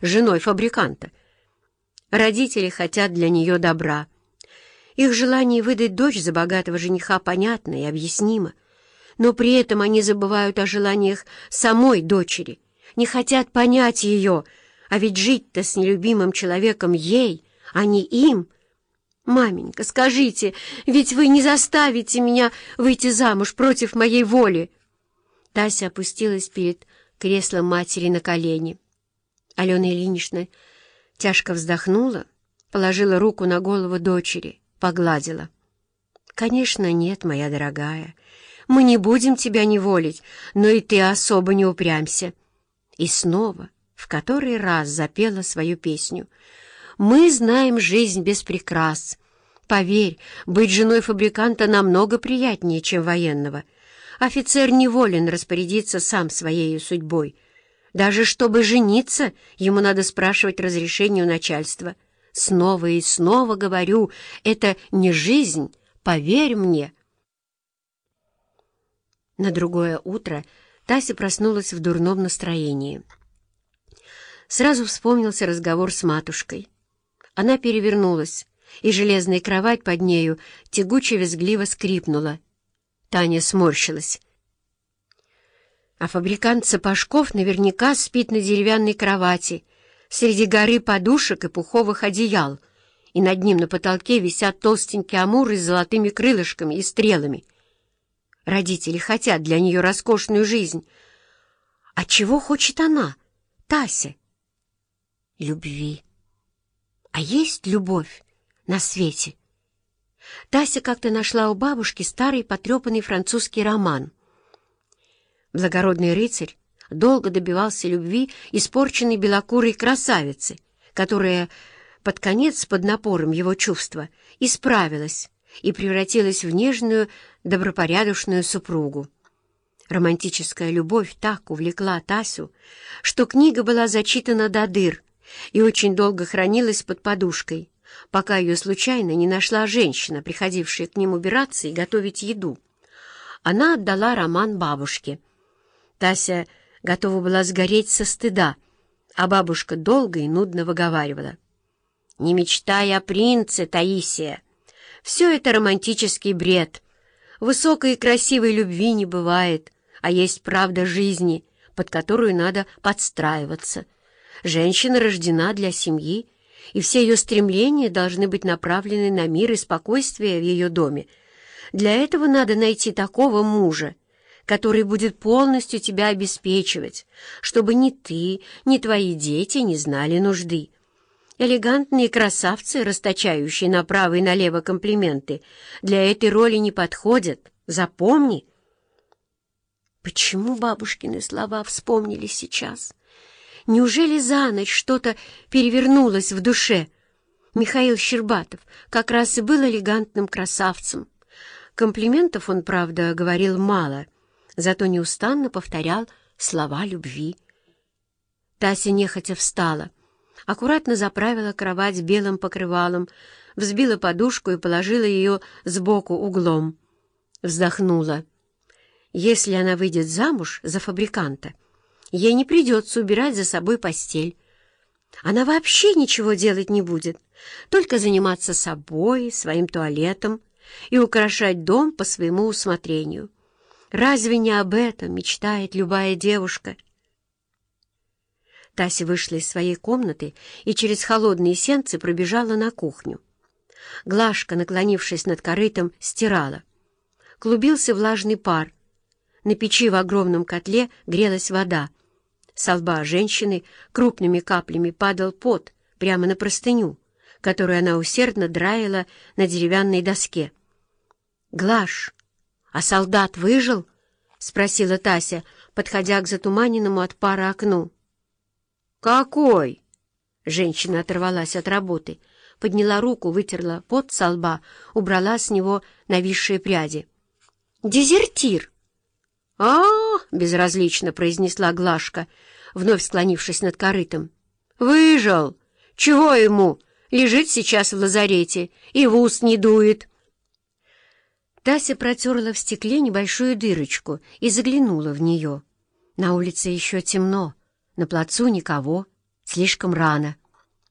женой фабриканта. Родители хотят для нее добра. Их желание выдать дочь за богатого жениха понятно и объяснимо, но при этом они забывают о желаниях самой дочери, не хотят понять ее, а ведь жить-то с нелюбимым человеком ей, а не им. «Маменька, скажите, ведь вы не заставите меня выйти замуж против моей воли!» Тася опустилась перед креслом матери на колени. Алена Ильинична тяжко вздохнула, положила руку на голову дочери, погладила. «Конечно, нет, моя дорогая. Мы не будем тебя неволить, но и ты особо не упрямься». И снова, в который раз запела свою песню. «Мы знаем жизнь без прикрас. Поверь, быть женой фабриканта намного приятнее, чем военного». Офицер неволен распорядиться сам своей судьбой. Даже чтобы жениться, ему надо спрашивать разрешение у начальства. Снова и снова говорю, это не жизнь, поверь мне. На другое утро Тася проснулась в дурном настроении. Сразу вспомнился разговор с матушкой. Она перевернулась, и железная кровать под нею тягуче-визгливо скрипнула — Таня сморщилась. А фабрикант сапожков наверняка спит на деревянной кровати среди горы подушек и пуховых одеял, и над ним на потолке висят толстенькие амуры с золотыми крылышками и стрелами. Родители хотят для нее роскошную жизнь. А чего хочет она, Тася? Любви. А есть любовь на свете? Тася как-то нашла у бабушки старый потрепанный французский роман. Благородный рыцарь долго добивался любви испорченной белокурой красавицы, которая под конец, под напором его чувства, исправилась и превратилась в нежную, добропорядочную супругу. Романтическая любовь так увлекла Тасю, что книга была зачитана до дыр и очень долго хранилась под подушкой пока ее случайно не нашла женщина, приходившая к ним убираться и готовить еду. Она отдала роман бабушке. Тася готова была сгореть со стыда, а бабушка долго и нудно выговаривала. «Не мечтай о принце, Таисия! Все это романтический бред. Высокой и красивой любви не бывает, а есть правда жизни, под которую надо подстраиваться. Женщина рождена для семьи, и все ее стремления должны быть направлены на мир и спокойствие в ее доме. Для этого надо найти такого мужа, который будет полностью тебя обеспечивать, чтобы ни ты, ни твои дети не знали нужды. Элегантные красавцы, расточающие направо и налево комплименты, для этой роли не подходят. Запомни. Почему бабушкины слова вспомнили сейчас? Неужели за ночь что-то перевернулось в душе? Михаил Щербатов как раз и был элегантным красавцем. Комплиментов он, правда, говорил мало, зато неустанно повторял слова любви. Тася нехотя встала, аккуратно заправила кровать белым покрывалом, взбила подушку и положила ее сбоку углом. Вздохнула. Если она выйдет замуж за фабриканта, Ей не придется убирать за собой постель. Она вообще ничего делать не будет, только заниматься собой, своим туалетом и украшать дом по своему усмотрению. Разве не об этом мечтает любая девушка? Тася вышла из своей комнаты и через холодные сенцы пробежала на кухню. Глашка, наклонившись над корытом, стирала. Клубился влажный пар. На печи в огромном котле грелась вода. С лба женщины крупными каплями падал пот прямо на простыню, которую она усердно драила на деревянной доске. «Глаш, а солдат выжил?» — спросила Тася, подходя к затуманенному от пара окну. «Какой?» Женщина оторвалась от работы, подняла руку, вытерла пот со лба, убрала с него нависшие пряди. «Дезертир!» а, -а, безразлично произнесла Глашка, вновь склонившись над корытом. «Выжил! Чего ему? Лежит сейчас в лазарете и в ус не дует!» Тася протерла в стекле небольшую дырочку и заглянула в нее. На улице еще темно, на плацу никого. Слишком рано.